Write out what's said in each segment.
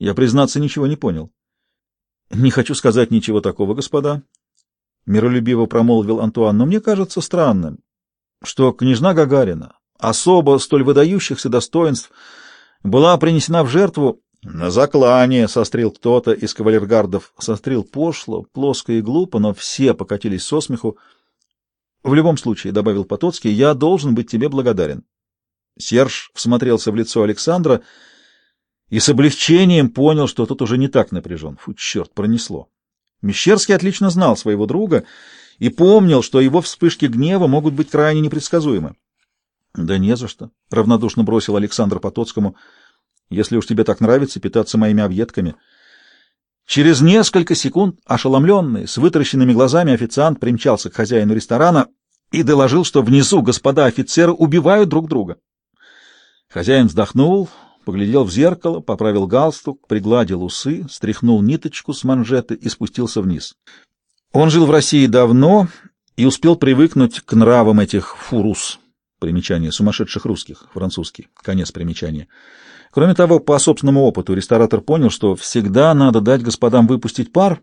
Я, признаться, ничего не понял. — Не хочу сказать ничего такого, господа, — миролюбиво промолвил Антуан, — но мне кажется странным, что княжна Гагарина, особо столь выдающихся достоинств, была принесена в жертву на заклание, — сострил кто-то из кавалергардов. Сострил пошло, плоско и глупо, но все покатились со смеху. — В любом случае, — добавил Потоцкий, — я должен быть тебе благодарен. Серж всмотрелся в лицо Александра и с облегчением понял, что тот уже не так напряжен. Фу, черт, пронесло. Мещерский отлично знал своего друга и помнил, что его вспышки гнева могут быть крайне непредсказуемы. — Да не за что, — равнодушно бросил Александр Потоцкому, — если уж тебе так нравится питаться моими объедками. Через несколько секунд, ошеломленный, с вытаращенными глазами официант примчался к хозяину ресторана и доложил, что внизу господа офицеры убивают друг друга. Хозяин вздохнул, поглядел в зеркало, поправил галстук, пригладил усы, стряхнул ниточку с манжеты и спустился вниз. Он жил в России давно и успел привыкнуть к нравам этих фурус, примечание сумасшедших русских, французский, конец примечания. Кроме того, по собственному опыту ресторатор понял, что всегда надо дать господам выпустить пар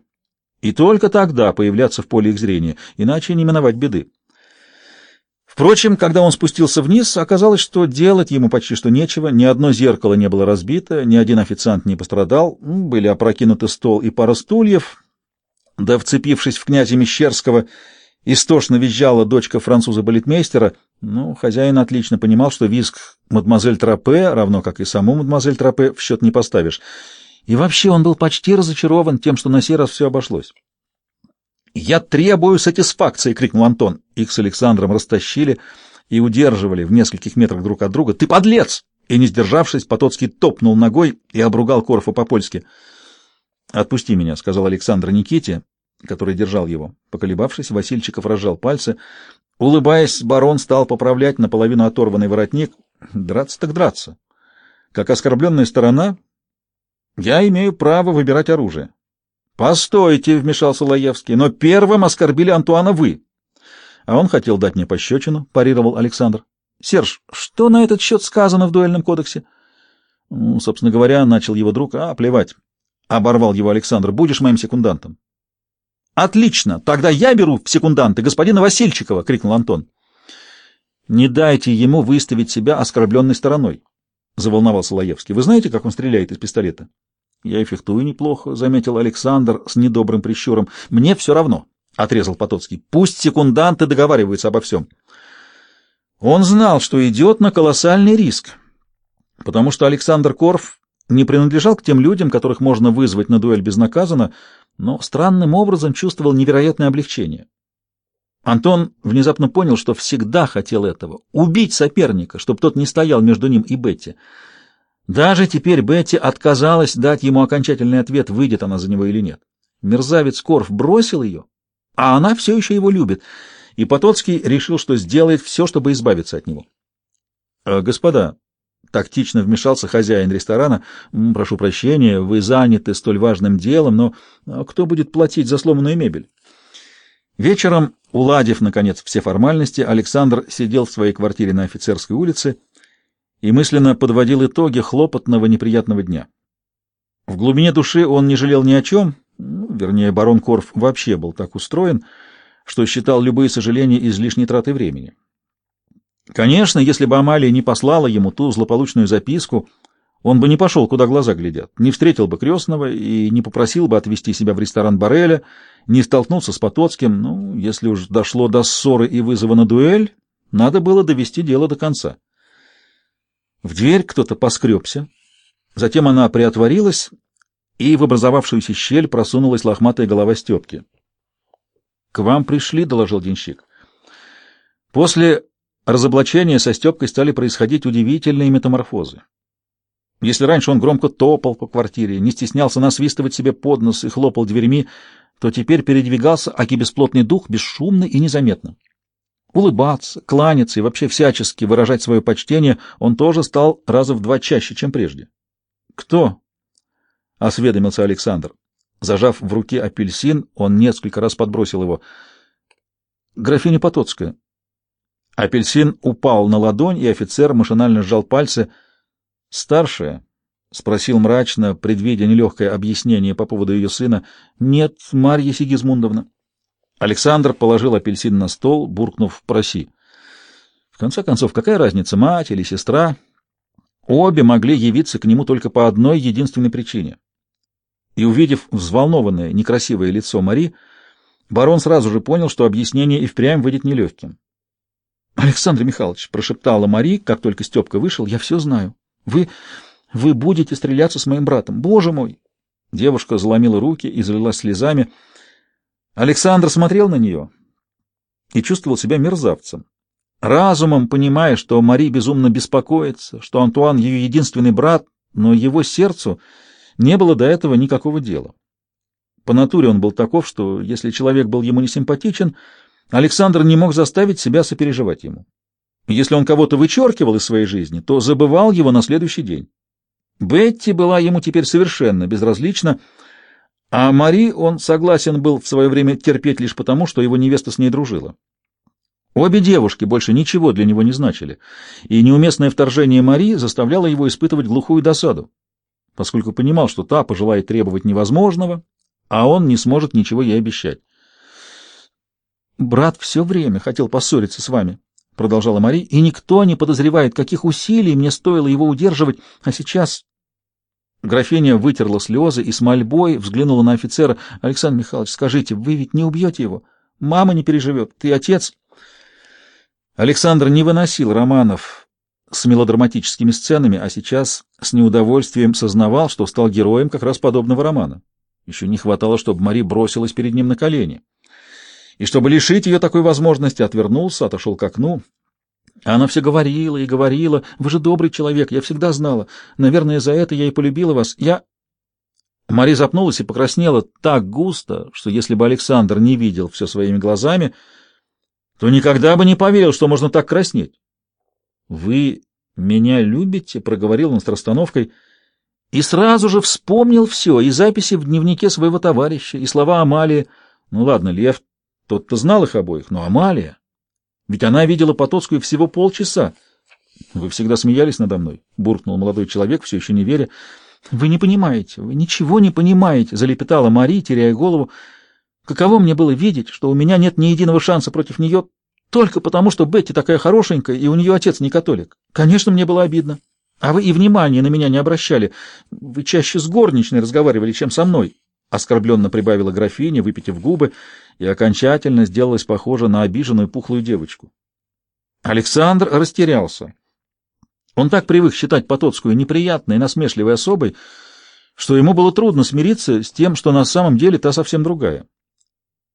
и только тогда появляться в поле их зрения, иначе не миновать беды. Впрочем, когда он спустился вниз, оказалось, что делать ему почти что нечего, ни одно зеркало не было разбито, ни один официант не пострадал, были опрокинуты стол и пара стульев, да, вцепившись в князя Мещерского, истошно визжала дочка француза-балетмейстера, ну, хозяин отлично понимал, что визг мадемуазель Тропе, равно как и саму мадемуазель Тропе, в счет не поставишь. И вообще он был почти разочарован тем, что на сей раз все обошлось. «Я требую сатисфакции!» — крикнул Антон. Их с Александром растащили и удерживали в нескольких метрах друг от друга. «Ты подлец!» И, не сдержавшись, Потоцкий топнул ногой и обругал Корфа по-польски. «Отпусти меня», — сказал Александр Никите, который держал его. Поколебавшись, Васильчиков разжал пальцы. Улыбаясь, барон стал поправлять наполовину оторванный воротник. «Драться так драться. Как оскорбленная сторона, я имею право выбирать оружие. «Постойте», — вмешался Лаевский, — «но первым оскорбили Антуана вы». «А он хотел дать мне пощечину», — парировал Александр. «Серж, что на этот счет сказано в дуэльном кодексе?» ну, «Собственно говоря, начал его друг. А, плевать». Оборвал его Александр. «Будешь моим секундантом». «Отлично! Тогда я беру в секунданты господина Васильчикова!» — крикнул Антон. «Не дайте ему выставить себя оскорбленной стороной», — заволновался Лаевский. «Вы знаете, как он стреляет из пистолета?» — Я и фехтую неплохо, — заметил Александр с недобрым прищуром. — Мне все равно, — отрезал Потоцкий. — Пусть секунданты договариваются обо всем. Он знал, что идет на колоссальный риск, потому что Александр Корф не принадлежал к тем людям, которых можно вызвать на дуэль безнаказанно, но странным образом чувствовал невероятное облегчение. Антон внезапно понял, что всегда хотел этого — убить соперника, чтобы тот не стоял между ним и Бетти — даже теперь Бетти отказалась дать ему окончательный ответ, выйдет она за него или нет. Мерзавец Корф бросил ее, а она все еще его любит, и Потоцкий решил, что сделает все, чтобы избавиться от него. «Э, «Господа», — тактично вмешался хозяин ресторана, — «прошу прощения, вы заняты столь важным делом, но а кто будет платить за сломанную мебель?» Вечером, уладив, наконец, все формальности, Александр сидел в своей квартире на офицерской улице и мысленно подводил итоги хлопотного неприятного дня. В глубине души он не жалел ни о чем, ну, вернее, барон Корф вообще был так устроен, что считал любые сожаления излишней тратой времени. Конечно, если бы Амалия не послала ему ту злополучную записку, он бы не пошел, куда глаза глядят, не встретил бы крестного и не попросил бы отвезти себя в ресторан Бареля, не столкнулся с Потоцким. Ну, если уж дошло до ссоры и вызова на дуэль, надо было довести дело до конца. В дверь кто-то поскребся, затем она приотворилась, и в образовавшуюся щель просунулась лохматая голова Степки. — К вам пришли, — доложил денщик. После разоблачения со Степкой стали происходить удивительные метаморфозы. Если раньше он громко топал по квартире, не стеснялся насвистывать себе под нос и хлопал дверьми, то теперь передвигался аки бесплотный дух бесшумно и незаметно. Улыбаться, кланяться и вообще всячески выражать свое почтение он тоже стал раза в два чаще, чем прежде. «Кто?» — осведомился Александр. Зажав в руке апельсин, он несколько раз подбросил его. «Графиня Потоцкая». Апельсин упал на ладонь, и офицер машинально сжал пальцы. «Старшая», — спросил мрачно, предвидя нелегкое объяснение по поводу ее сына. — Нет, Марья Сигизмундовна. Александр положил апельсин на стол, буркнув «проси». В конце концов, какая разница, мать или сестра? Обе могли явиться к нему только по одной единственной причине. И, увидев взволнованное, некрасивое лицо Мари, барон сразу же понял, что объяснение и впрямь выйдет нелегким. — Александр Михайлович, — прошептала Мари, как только Степка вышел, — я все знаю. Вы... вы будете стреляться с моим братом. Боже мой! Девушка заломила руки и залилась слезами. Александр смотрел на нее и чувствовал себя мерзавцем. Разумом понимая, что Мари безумно беспокоится, что Антуан ее единственный брат, но его сердцу не было до этого никакого дела. По натуре он был таков, что если человек был ему не симпатичен, Александр не мог заставить себя сопереживать ему. Если он кого-то вычеркивал из своей жизни, то забывал его на следующий день. Бетти была ему теперь совершенно безразлична, а Мари он согласен был в свое время терпеть лишь потому, что его невеста с ней дружила. Обе девушки больше ничего для него не значили, и неуместное вторжение Мари заставляло его испытывать глухую досаду, поскольку понимал, что та пожелает требовать невозможного, а он не сможет ничего ей обещать. «Брат все время хотел поссориться с вами», — продолжала Мари, — «и никто не подозревает, каких усилий мне стоило его удерживать, а сейчас Графиня вытерла слезы и с мольбой взглянула на офицера. — Александр Михайлович, скажите, вы ведь не убьете его? Мама не переживет, ты отец. Александр не выносил романов с мелодраматическими сценами, а сейчас с неудовольствием сознавал, что стал героем как раз подобного романа. Еще не хватало, чтобы Мари бросилась перед ним на колени. И чтобы лишить ее такой возможности, отвернулся, отошел к окну. Она все говорила и говорила. Вы же добрый человек, я всегда знала. Наверное, за это я и полюбила вас. Я... Мари запнулась и покраснела так густо, что если бы Александр не видел все своими глазами, то никогда бы не поверил, что можно так краснеть. — Вы меня любите? — проговорил он с расстановкой. И сразу же вспомнил все, и записи в дневнике своего товарища, и слова Амалии. Ну ладно, Лев, тот-то знал их обоих, но Амалия... Ведь она видела Потоцкую всего полчаса. — Вы всегда смеялись надо мной, — буркнул молодой человек, все еще не веря. — Вы не понимаете, вы ничего не понимаете, — залепетала Мари, теряя голову. — Каково мне было видеть, что у меня нет ни единого шанса против нее, только потому, что Бетти такая хорошенькая, и у нее отец не католик. Конечно, мне было обидно. А вы и внимания на меня не обращали. Вы чаще с горничной разговаривали, чем со мной. Оскорбленно прибавила графиня, выпитив губы, и окончательно сделалась похожа на обиженную пухлую девочку. Александр растерялся. Он так привык считать Потоцкую неприятной насмешливой особой, что ему было трудно смириться с тем, что на самом деле та совсем другая.